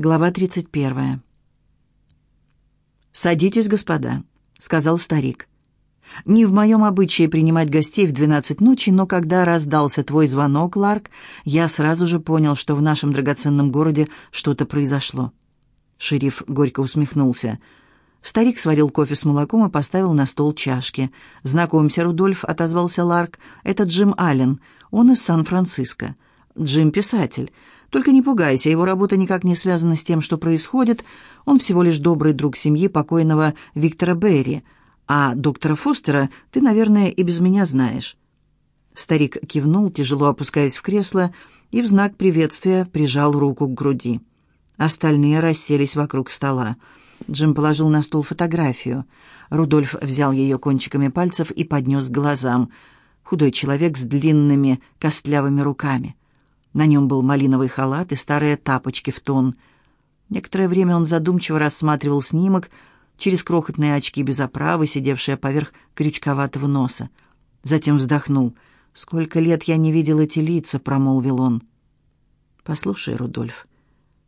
Глава 31. «Садитесь, господа», — сказал старик. «Не в моем обычае принимать гостей в двенадцать ночи, но когда раздался твой звонок, Ларк, я сразу же понял, что в нашем драгоценном городе что-то произошло». Шериф горько усмехнулся. Старик сварил кофе с молоком и поставил на стол чашки. «Знакомься, Рудольф», — отозвался Ларк, — «это Джим Аллен. Он из Сан-Франциско. Джим — писатель. Только не пугайся, его работа никак не связана с тем, что происходит. Он всего лишь добрый друг семьи покойного Виктора Берри. А доктора Фостера ты, наверное, и без меня знаешь». Старик кивнул, тяжело опускаясь в кресло, и в знак приветствия прижал руку к груди. Остальные расселись вокруг стола. Джим положил на стол фотографию. Рудольф взял ее кончиками пальцев и поднес к глазам. Худой человек с длинными костлявыми руками. На нем был малиновый халат и старые тапочки в тон. Некоторое время он задумчиво рассматривал снимок через крохотные очки без оправы, сидевшие поверх крючковатого носа. Затем вздохнул. «Сколько лет я не видел эти лица», — промолвил он. «Послушай, Рудольф».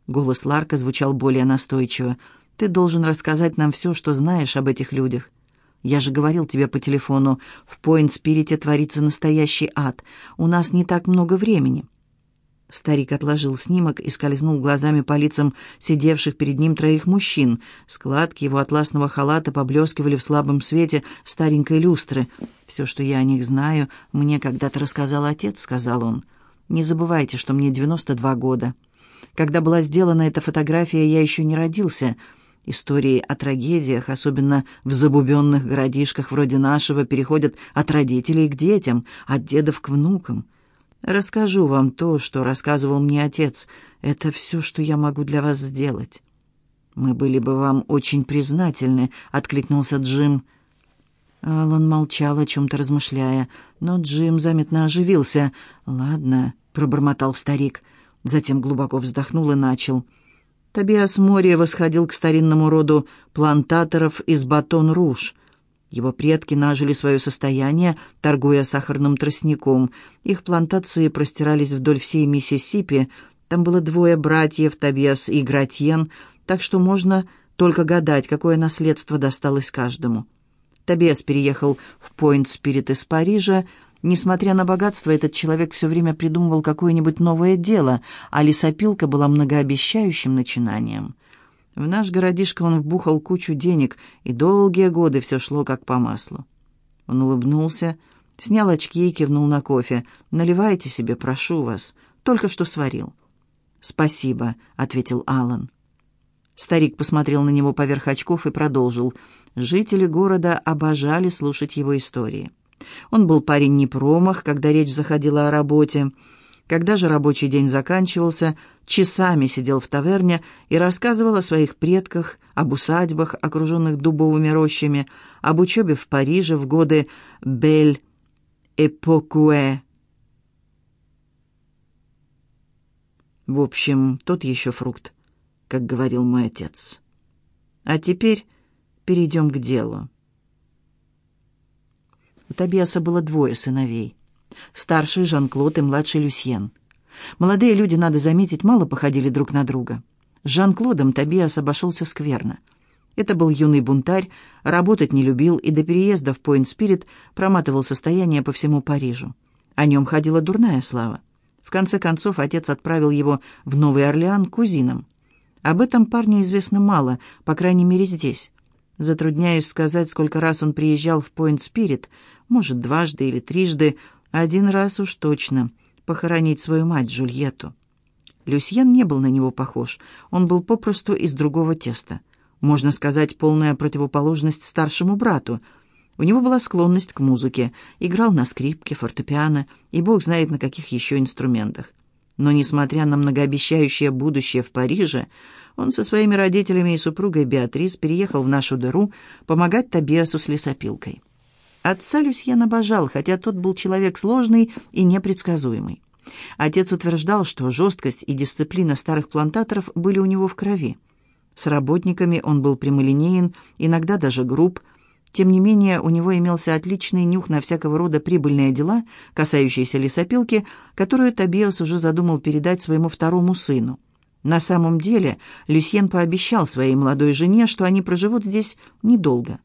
Голос Ларка звучал более настойчиво. «Ты должен рассказать нам все, что знаешь об этих людях. Я же говорил тебе по телефону, в Пойнт-Спирите творится настоящий ад. У нас не так много времени». Старик отложил снимок и скользнул глазами по лицам сидевших перед ним троих мужчин. Складки его атласного халата поблескивали в слабом свете старенькой люстры. «Все, что я о них знаю, мне когда-то рассказал отец», — сказал он. «Не забывайте, что мне 92 года. Когда была сделана эта фотография, я еще не родился». Истории о трагедиях, особенно в забубенных городишках вроде нашего, переходят от родителей к детям, от дедов к внукам. Расскажу вам то, что рассказывал мне отец. Это все, что я могу для вас сделать». «Мы были бы вам очень признательны», — откликнулся Джим. Алан молчал, о чем-то размышляя, но Джим заметно оживился. «Ладно», — пробормотал старик, затем глубоко вздохнул и начал. Тобиас Мори восходил к старинному роду плантаторов из Батон-Руж. Его предки нажили свое состояние, торгуя сахарным тростником. Их плантации простирались вдоль всей Миссисипи. Там было двое братьев, Тобиас и Гратьен, так что можно только гадать, какое наследство досталось каждому. Тобиас переехал в Пойнт-Спирит из Парижа. Несмотря на богатство, этот человек все время придумывал какое-нибудь новое дело, а лесопилка была многообещающим начинанием. В наш городишко он вбухал кучу денег, и долгие годы все шло как по маслу. Он улыбнулся, снял очки и кивнул на кофе. «Наливайте себе, прошу вас. Только что сварил». «Спасибо», — ответил Алан. Старик посмотрел на него поверх очков и продолжил. Жители города обожали слушать его истории. Он был парень не промах, когда речь заходила о работе. Когда же рабочий день заканчивался, часами сидел в таверне и рассказывал о своих предках, об усадьбах, окруженных дубовыми рощами, об учебе в Париже в годы «Бель Эпокуэ». В общем, тот еще фрукт, как говорил мой отец. А теперь перейдем к делу. У Тобиаса было двое сыновей — Старший Жан-Клод и младший Люсьен. Молодые люди, надо заметить, мало походили друг на друга. С Жан-Клодом Тобиас обошелся скверно. Это был юный бунтарь, работать не любил и до переезда в Пойнт-Спирит проматывал состояние по всему Парижу. О нем ходила дурная слава. В конце концов, отец отправил его в Новый Орлеан кузинам. Об этом парне известно мало, по крайней мере здесь. Затрудняюсь сказать, сколько раз он приезжал в Пойнт-Спирит, может, дважды или трижды, один раз уж точно. Похоронить свою мать Джульетту. Люсьен не был на него похож. Он был попросту из другого теста. Можно сказать, полная противоположность старшему брату. У него была склонность к музыке. Играл на скрипке, фортепиано и бог знает на каких еще инструментах. Но, несмотря на многообещающее будущее в Париже, он со своими родителями и супругой Беатрис переехал в нашу дыру помогать Тобиасу с лесопилкой. Отца Люсьен обожал, хотя тот был человек сложный и непредсказуемый. Отец утверждал, что жесткость и дисциплина старых плантаторов были у него в крови. С работниками он был прямолинеен, иногда даже груб. Тем не менее, у него имелся отличный нюх на всякого рода прибыльные дела, касающиеся лесопилки, которую Тобиас уже задумал передать своему второму сыну. На самом деле Люсьен пообещал своей молодой жене, что они проживут здесь недолго.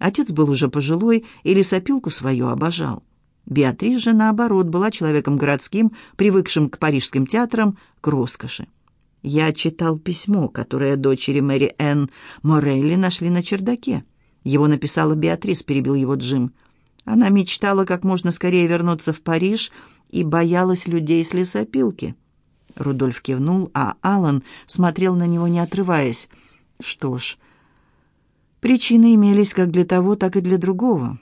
Отец был уже пожилой и лесопилку свою обожал. Беатрис же, наоборот, была человеком городским, привыкшим к парижским театрам, к роскоши. Я читал письмо, которое дочери Мэри Энн Морелли нашли на чердаке. Его написала Беатрис, перебил его Джим. Она мечтала как можно скорее вернуться в Париж и боялась людей с лесопилки. Рудольф кивнул, а Алан смотрел на него, не отрываясь. Что ж, причины имелись как для того, так и для другого.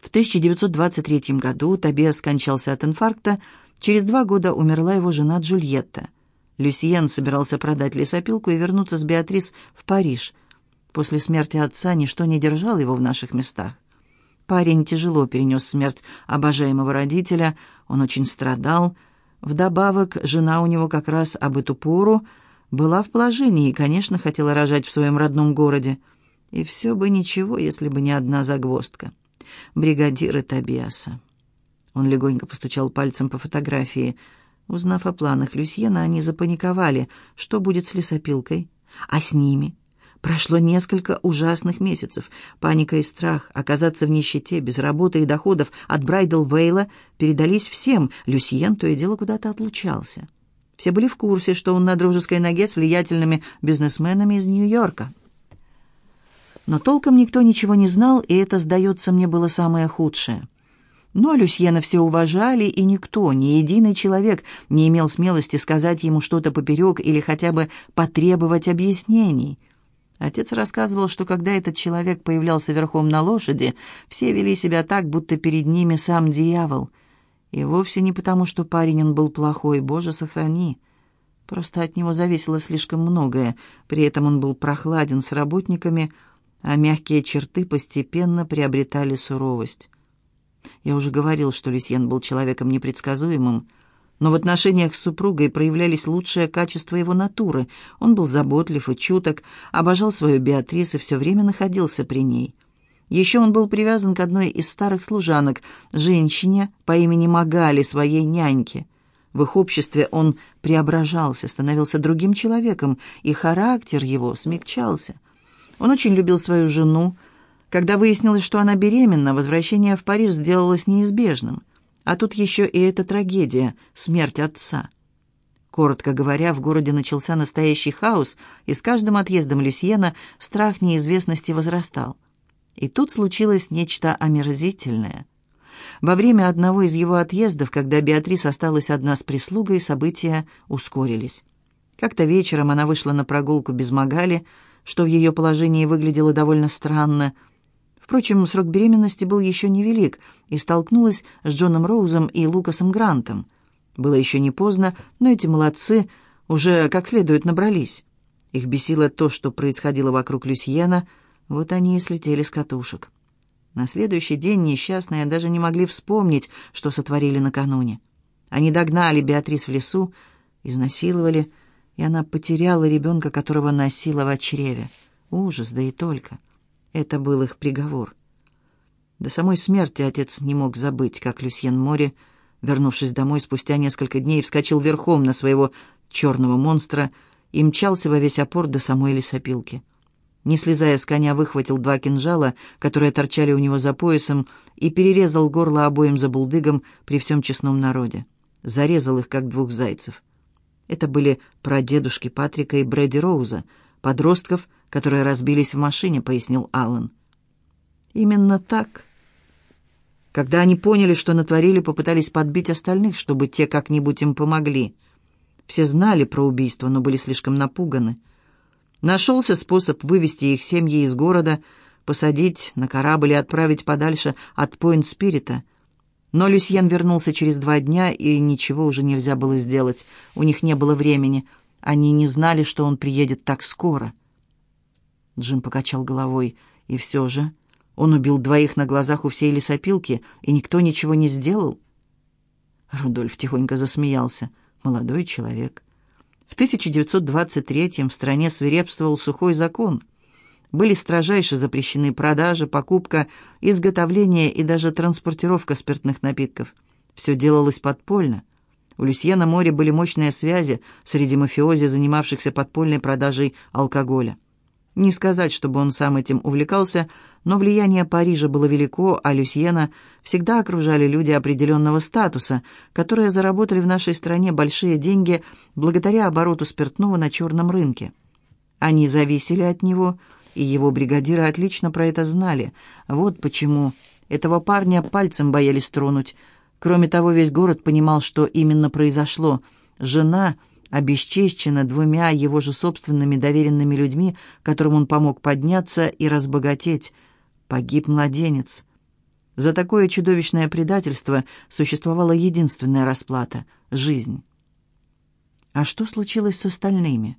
В 1923 году Тобиас скончался от инфаркта, через два года умерла его жена Джульетта. Люсьен собирался продать лесопилку и вернуться с Беатрис в Париж. После смерти отца ничто не держало его в наших местах. Парень тяжело перенес смерть обожаемого родителя, он очень страдал. Вдобавок, жена у него как раз об эту пору была в положении и, конечно, хотела рожать в своем родном городе. И все бы ничего, если бы не одна загвоздка. Бригадиры Тобиаса. Он легонько постучал пальцем по фотографии. Узнав о планах Люсьена, они запаниковали. Что будет с лесопилкой? А с ними? Прошло несколько ужасных месяцев. Паника и страх оказаться в нищете, без работы и доходов от Брайдл Вейла передались всем. Люсьен то и дело куда-то отлучался. Все были в курсе, что он на дружеской ноге с влиятельными бизнесменами из Нью-Йорка. Но толком никто ничего не знал, и это, сдается мне, было самое худшее. Но Люсьена все уважали, и никто, ни единый человек не имел смелости сказать ему что-то поперек или хотя бы потребовать объяснений. Отец рассказывал, что когда этот человек появлялся верхом на лошади, все вели себя так, будто перед ними сам дьявол. И вовсе не потому, что парень он был плохой, Боже, сохрани. Просто от него зависело слишком многое, при этом он был прохладен с работниками, а мягкие черты постепенно приобретали суровость. Я уже говорил, что Люсьен был человеком непредсказуемым, но в отношениях с супругой проявлялись лучшие качества его натуры. Он был заботлив и чуток, обожал свою Беатрис и все время находился при ней. Еще он был привязан к одной из старых служанок, женщине по имени Магали, своей няньке. В их обществе он преображался, становился другим человеком, и характер его смягчался. Он очень любил свою жену. Когда выяснилось, что она беременна, возвращение в Париж сделалось неизбежным. А тут еще и эта трагедия — смерть отца. Коротко говоря, в городе начался настоящий хаос, и с каждым отъездом Люсьена страх неизвестности возрастал. И тут случилось нечто омерзительное. Во время одного из его отъездов, когда Беатрис осталась одна с прислугой, события ускорились. Как-то вечером она вышла на прогулку без Магали, что в ее положении выглядело довольно странно — Впрочем, срок беременности был еще невелик, и столкнулась с Джоном Роузом и Лукасом Грантом. Было еще не поздно, но эти молодцы уже как следует набрались. Их бесило то, что происходило вокруг Люсьена, вот они и слетели с катушек. На следующий день несчастные даже не могли вспомнить, что сотворили накануне. Они догнали Беатрис в лесу, изнасиловали, и она потеряла ребенка, которого носила в чреве. Ужас, да и только. Это был их приговор. До самой смерти отец не мог забыть, как Люсьен Море, вернувшись домой спустя несколько дней, вскочил верхом на своего черного монстра и мчался во весь опор до самой лесопилки. Не слезая с коня, выхватил два кинжала, которые торчали у него за поясом, и перерезал горло обоим забулдыгам при всем честном народе. Зарезал их, как двух зайцев. Это были прадедушки Патрика и Брэди Роуза, подростков, которые разбились в машине», — пояснил Аллан. «Именно так. Когда они поняли, что натворили, попытались подбить остальных, чтобы те как-нибудь им помогли. Все знали про убийство, но были слишком напуганы. Нашелся способ вывести их семьи из города, посадить на корабль и отправить подальше от Пойнт-Спирита. Но Люсьен вернулся через два дня, и ничего уже нельзя было сделать. У них не было времени. Они не знали, что он приедет так скоро. Джим покачал головой. «И все же он убил двоих на глазах у всей лесопилки, и никто ничего не сделал?» Рудольф тихонько засмеялся. «Молодой человек». В 1923-м в стране свирепствовал сухой закон. Были строжайше запрещены продажа, покупка, изготовление и даже транспортировка спиртных напитков. Все делалось подпольно. У Люсьена Море были мощные связи среди мафиози, занимавшихся подпольной продажей алкоголя. Не сказать, чтобы он сам этим увлекался, но влияние Парижа было велико, а Люсьена всегда окружали люди определенного статуса, которые заработали в нашей стране большие деньги благодаря обороту спиртного на черном рынке. Они зависели от него, и его бригадиры отлично про это знали. Вот почему этого парня пальцем боялись тронуть. Кроме того, весь город понимал, что именно произошло. Жена обесчещена двумя его же собственными доверенными людьми, которым он помог подняться и разбогатеть. Погиб младенец. За такое чудовищное предательство существовала единственная расплата — жизнь. А что случилось с остальными?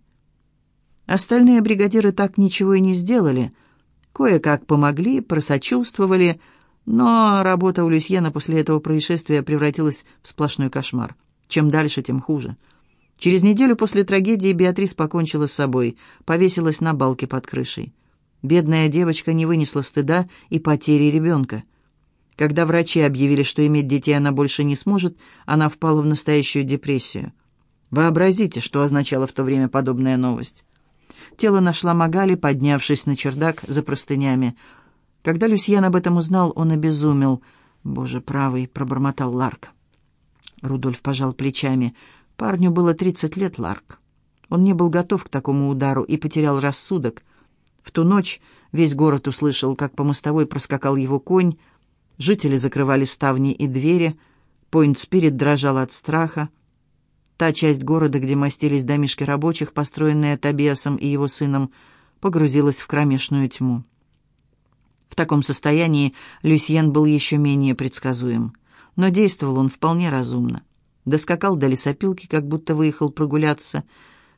Остальные бригадиры так ничего и не сделали. Кое-как помогли, просочувствовали, но работа у Люсьена после этого происшествия превратилась в сплошной кошмар. Чем дальше, тем хуже. Через неделю после трагедии Беатрис покончила с собой, повесилась на балке под крышей. Бедная девочка не вынесла стыда и потери ребенка. Когда врачи объявили, что иметь детей она больше не сможет, она впала в настоящую депрессию. Вообразите, что означала в то время подобная новость. Тело нашла Магали, поднявшись на чердак за простынями. Когда Люсьен об этом узнал, он обезумел. «Боже правый!» — пробормотал Ларк. Рудольф пожал плечами. Парню было тридцать лет, Ларк. Он не был готов к такому удару и потерял рассудок. В ту ночь весь город услышал, как по мостовой проскакал его конь. Жители закрывали ставни и двери. Пойнт-спирит дрожал от страха. Та часть города, где мастились домишки рабочих, построенные Тобиасом и его сыном, погрузилась в кромешную тьму. В таком состоянии Люсьен был еще менее предсказуем. Но действовал он вполне разумно. Доскакал до лесопилки, как будто выехал прогуляться.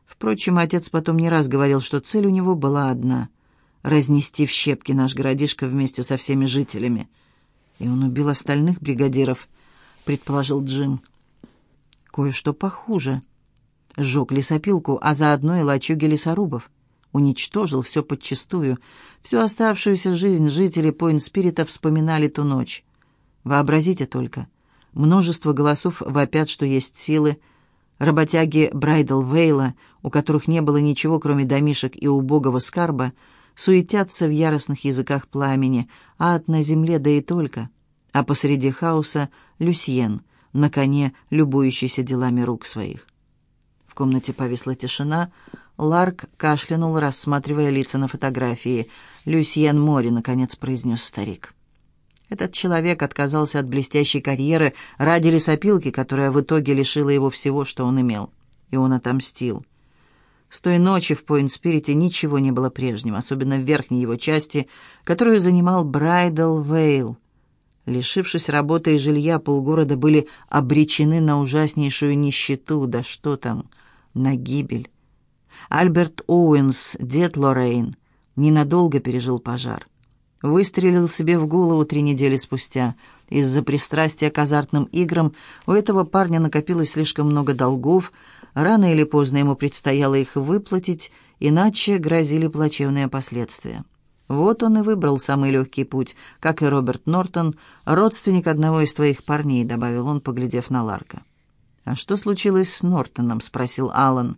Впрочем, отец потом не раз говорил, что цель у него была одна — разнести в щепки наш городишко вместе со всеми жителями. И он убил остальных бригадиров, предположил Джим кое-что похуже. Сжег лесопилку, а заодно и лачуги лесорубов. Уничтожил все подчистую. Всю оставшуюся жизнь жители Пойнт-Спирита вспоминали ту ночь. Вообразите только. Множество голосов вопят, что есть силы. Работяги Брайдл Вейла, у которых не было ничего, кроме домишек и убогого скарба, суетятся в яростных языках пламени, ад на земле, да и только. А посреди хаоса — Люсьен — на коне, любующийся делами рук своих. В комнате повисла тишина. Ларк кашлянул, рассматривая лица на фотографии. «Люсьен Мори», — наконец произнес старик. Этот человек отказался от блестящей карьеры ради лесопилки, которая в итоге лишила его всего, что он имел. И он отомстил. С той ночи в Пойнт-Спирите ничего не было прежним, особенно в верхней его части, которую занимал Брайдл Вейл. Лишившись работы и жилья, полгорода были обречены на ужаснейшую нищету, да что там, на гибель. Альберт Оуэнс, дед Лоррейн, ненадолго пережил пожар. Выстрелил себе в голову три недели спустя. Из-за пристрастия к азартным играм у этого парня накопилось слишком много долгов, рано или поздно ему предстояло их выплатить, иначе грозили плачевные последствия. Вот он и выбрал самый легкий путь, как и Роберт Нортон, родственник одного из твоих парней», — добавил он, поглядев на Ларка. «А что случилось с Нортоном?» — спросил Аллан.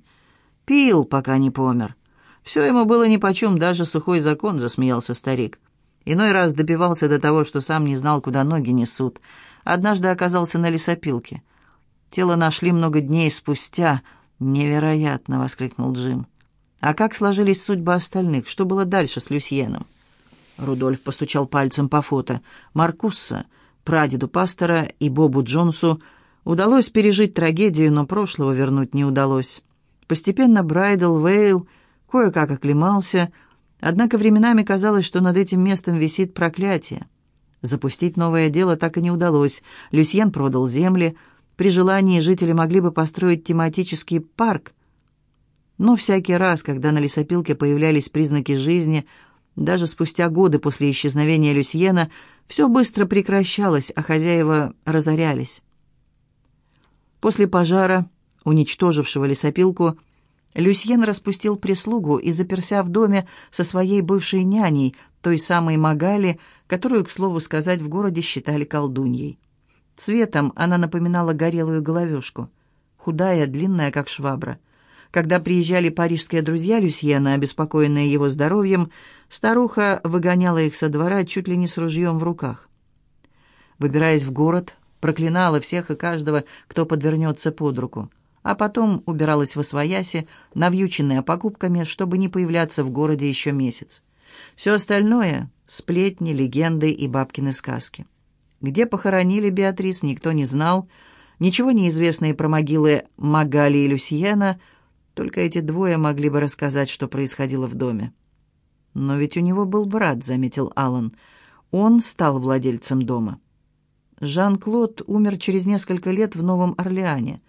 «Пил, пока не помер. Все ему было нипочем, даже сухой закон», — засмеялся старик. Иной раз добивался до того, что сам не знал, куда ноги несут. Однажды оказался на лесопилке. Тело нашли много дней спустя. «Невероятно!» — воскликнул Джим. А как сложились судьбы остальных? Что было дальше с Люсьеном? Рудольф постучал пальцем по фото. Маркусса, прадеду пастора и Бобу Джонсу удалось пережить трагедию, но прошлого вернуть не удалось. Постепенно Брайдл Вейл кое-как оклемался, однако временами казалось, что над этим местом висит проклятие. Запустить новое дело так и не удалось. Люсьен продал земли. При желании жители могли бы построить тематический парк – но всякий раз, когда на лесопилке появлялись признаки жизни, даже спустя годы после исчезновения Люсьена, все быстро прекращалось, а хозяева разорялись. После пожара, уничтожившего лесопилку, Люсьен распустил прислугу и заперся в доме со своей бывшей няней, той самой Магали, которую, к слову сказать, в городе считали колдуньей. Цветом она напоминала горелую головешку – худая, длинная, как швабра. Когда приезжали парижские друзья Люсьена, обеспокоенные его здоровьем, старуха выгоняла их со двора чуть ли не с ружьем в руках. Выбираясь в город, проклинала всех и каждого, кто подвернется под руку, а потом убиралась во свояси, навьюченная покупками, чтобы не появляться в городе еще месяц. Все остальное — сплетни, легенды и бабкины сказки. Где похоронили Беатрис, никто не знал, ничего не известно и про могилы Магали и Люсьена — только эти двое могли бы рассказать, что происходило в доме. «Но ведь у него был брат», — заметил Алан. «Он стал владельцем дома». Жан-Клод умер через несколько лет в Новом Орлеане.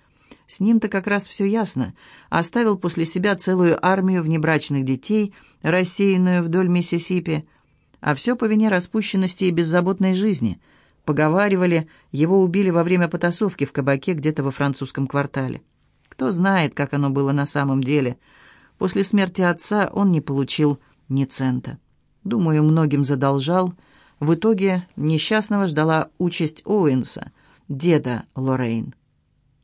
С ним-то как раз все ясно. Оставил после себя целую армию внебрачных детей, рассеянную вдоль Миссисипи. А все по вине распущенности и беззаботной жизни. Поговаривали, его убили во время потасовки в кабаке где-то во французском квартале. Кто знает, как оно было на самом деле. После смерти отца он не получил ни цента. Думаю, многим задолжал. В итоге несчастного ждала участь Оуэнса, деда Лоррейн.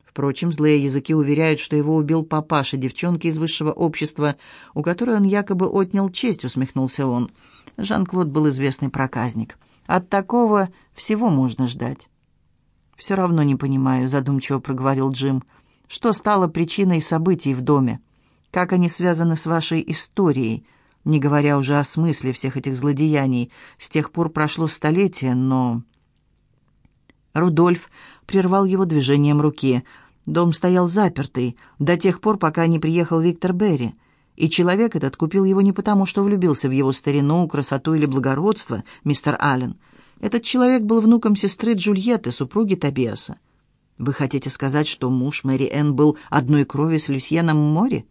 Впрочем, злые языки уверяют, что его убил папаша девчонки из высшего общества, у которой он якобы отнял честь, усмехнулся он. Жан-Клод был известный проказник. От такого всего можно ждать. «Все равно не понимаю», — задумчиво проговорил Джим. Что стало причиной событий в доме? Как они связаны с вашей историей? Не говоря уже о смысле всех этих злодеяний. С тех пор прошло столетие, но... Рудольф прервал его движением руки. Дом стоял запертый до тех пор, пока не приехал Виктор Берри. И человек этот купил его не потому, что влюбился в его старину, красоту или благородство, мистер Аллен. Этот человек был внуком сестры Джульетты, супруги Тобиаса. Вы хотите сказать, что муж Мэри Энн был одной крови с Люсьеном Мори?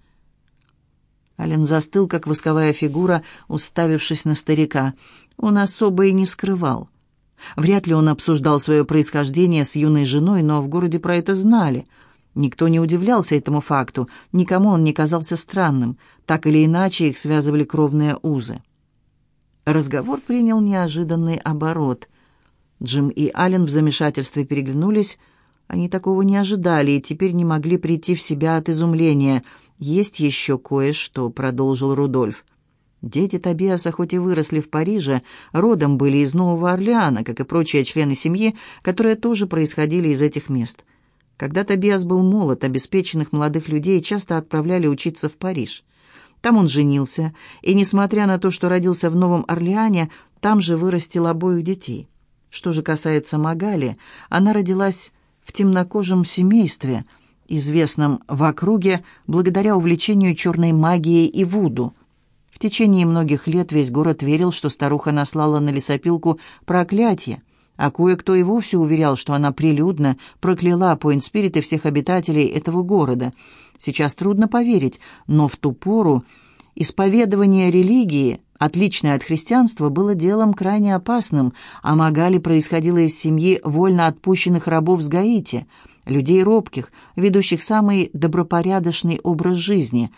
Ален застыл, как восковая фигура, уставившись на старика. Он особо и не скрывал. Вряд ли он обсуждал свое происхождение с юной женой, но в городе про это знали. Никто не удивлялся этому факту, никому он не казался странным. Так или иначе их связывали кровные узы. Разговор принял неожиданный оборот. Джим и Ален в замешательстве переглянулись, они такого не ожидали и теперь не могли прийти в себя от изумления. «Есть еще кое-что», — продолжил Рудольф. Дети Тобиаса хоть и выросли в Париже, родом были из Нового Орлеана, как и прочие члены семьи, которые тоже происходили из этих мест. Когда Тобиас был молод, обеспеченных молодых людей часто отправляли учиться в Париж. Там он женился, и, несмотря на то, что родился в Новом Орлеане, там же вырастил обоих детей. Что же касается Магали, она родилась в темнокожем семействе, известном в округе благодаря увлечению черной магией и вуду. В течение многих лет весь город верил, что старуха наслала на лесопилку проклятие, а кое-кто и вовсе уверял, что она прилюдно прокляла по инспириты всех обитателей этого города. Сейчас трудно поверить, но в ту пору исповедование религии отличное от христианства, было делом крайне опасным, а Магали происходила из семьи вольно отпущенных рабов с Гаити, людей робких, ведущих самый добропорядочный образ жизни.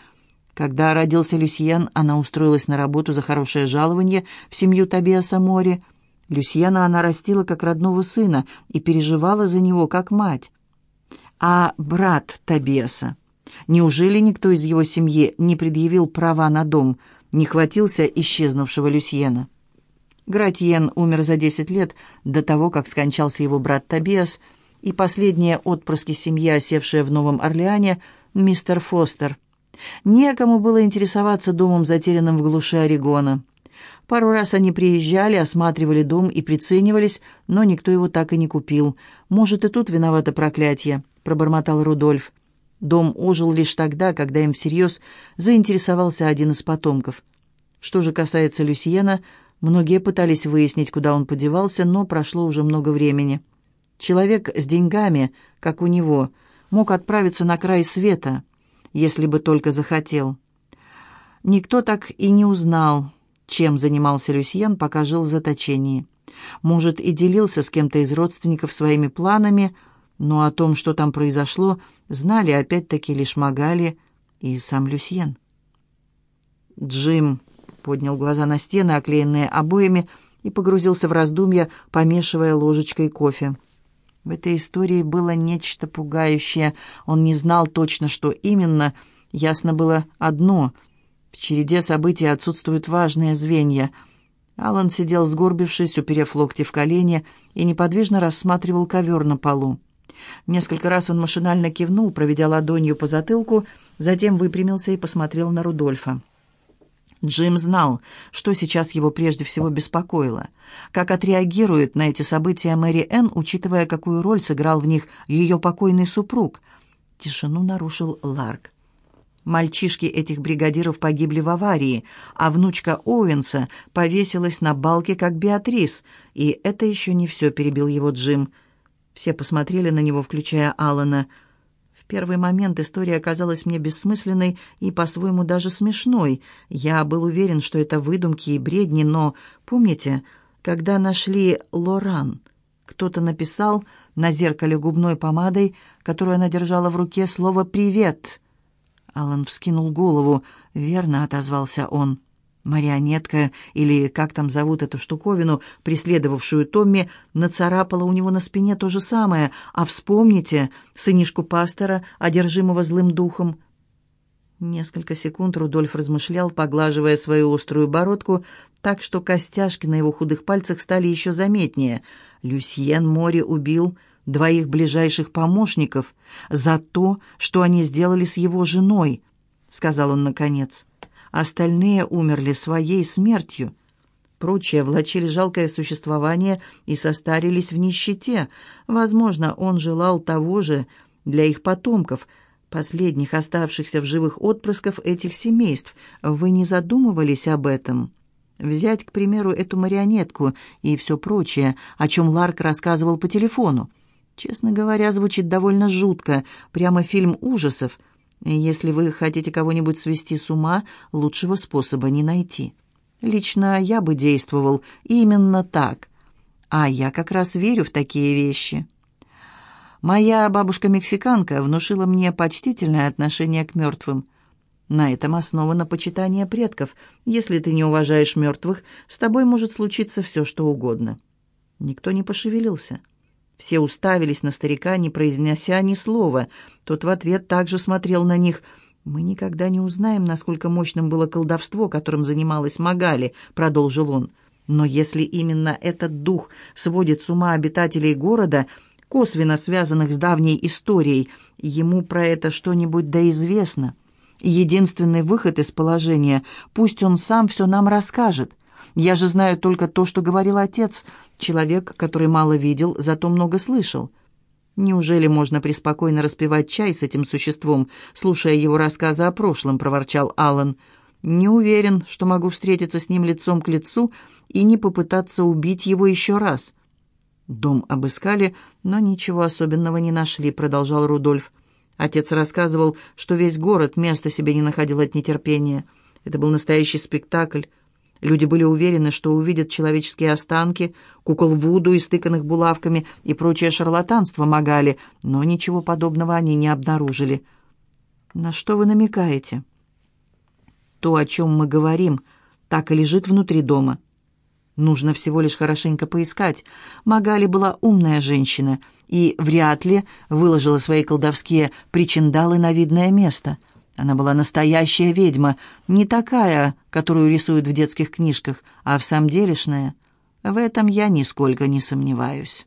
Когда родился Люсьен, она устроилась на работу за хорошее жалование в семью Табиаса Мори. Люсьена она растила как родного сына и переживала за него как мать. А брат Табиаса? Неужели никто из его семьи не предъявил права на дом – не хватился исчезнувшего Люсьена. Гратьен умер за десять лет до того, как скончался его брат Тобиас, и последние отпрыски семьи, осевшие в Новом Орлеане, мистер Фостер. Некому было интересоваться домом, затерянным в глуши Орегона. Пару раз они приезжали, осматривали дом и приценивались, но никто его так и не купил. «Может, и тут виновато проклятие», — пробормотал Рудольф. Дом ожил лишь тогда, когда им всерьез заинтересовался один из потомков. Что же касается Люсьена, многие пытались выяснить, куда он подевался, но прошло уже много времени. Человек с деньгами, как у него, мог отправиться на край света, если бы только захотел. Никто так и не узнал, чем занимался Люсьен, пока жил в заточении. Может, и делился с кем-то из родственников своими планами – но о том, что там произошло, знали опять-таки лишь Магали и сам Люсьен. Джим поднял глаза на стены, оклеенные обоями, и погрузился в раздумья, помешивая ложечкой кофе. В этой истории было нечто пугающее. Он не знал точно, что именно. Ясно было одно. В череде событий отсутствуют важные звенья. Алан сидел сгорбившись, уперев локти в колени, и неподвижно рассматривал ковер на полу. Несколько раз он машинально кивнул, проведя ладонью по затылку, затем выпрямился и посмотрел на Рудольфа. Джим знал, что сейчас его прежде всего беспокоило. Как отреагирует на эти события Мэри Энн, учитывая, какую роль сыграл в них ее покойный супруг. Тишину нарушил Ларк. Мальчишки этих бригадиров погибли в аварии, а внучка Оуэнса повесилась на балке, как Беатрис. И это еще не все, перебил его Джим. Все посмотрели на него, включая Алана. В первый момент история оказалась мне бессмысленной и по-своему даже смешной. Я был уверен, что это выдумки и бредни, но, помните, когда нашли Лоран, кто-то написал на зеркале губной помадой, которую она держала в руке, слово «привет». Алан вскинул голову. «Верно», — отозвался он. Марионетка, или как там зовут эту штуковину, преследовавшую Томми, нацарапала у него на спине то же самое. А вспомните сынишку пастора, одержимого злым духом. Несколько секунд Рудольф размышлял, поглаживая свою острую бородку, так что костяшки на его худых пальцах стали еще заметнее. Люсьен Мори убил двоих ближайших помощников за то, что они сделали с его женой, — сказал он наконец. — остальные умерли своей смертью. Прочие влачили жалкое существование и состарились в нищете. Возможно, он желал того же для их потомков, последних оставшихся в живых отпрысков этих семейств. Вы не задумывались об этом?» Взять, к примеру, эту марионетку и все прочее, о чем Ларк рассказывал по телефону. Честно говоря, звучит довольно жутко, прямо фильм ужасов – если вы хотите кого-нибудь свести с ума, лучшего способа не найти. Лично я бы действовал именно так. А я как раз верю в такие вещи. Моя бабушка-мексиканка внушила мне почтительное отношение к мертвым. На этом основано почитание предков. Если ты не уважаешь мертвых, с тобой может случиться все, что угодно. Никто не пошевелился. Все уставились на старика, не произнеся ни слова. Тот в ответ также смотрел на них. «Мы никогда не узнаем, насколько мощным было колдовство, которым занималась Магали», — продолжил он. «Но если именно этот дух сводит с ума обитателей города, косвенно связанных с давней историей, ему про это что-нибудь да известно. Единственный выход из положения — пусть он сам все нам расскажет. Я же знаю только то, что говорил отец, человек, который мало видел, зато много слышал. Неужели можно преспокойно распивать чай с этим существом, слушая его рассказы о прошлом, проворчал Аллан. Не уверен, что могу встретиться с ним лицом к лицу и не попытаться убить его еще раз. Дом обыскали, но ничего особенного не нашли, продолжал Рудольф. Отец рассказывал, что весь город места себе не находил от нетерпения. Это был настоящий спектакль. Люди были уверены, что увидят человеческие останки, кукол Вуду, истыканных булавками и прочее шарлатанство Магали, но ничего подобного они не обнаружили. «На что вы намекаете?» «То, о чем мы говорим, так и лежит внутри дома. Нужно всего лишь хорошенько поискать. Магали была умная женщина и вряд ли выложила свои колдовские причиндалы на видное место». Она была настоящая ведьма, не такая, которую рисуют в детских книжках, а в самом делешная. В этом я нисколько не сомневаюсь.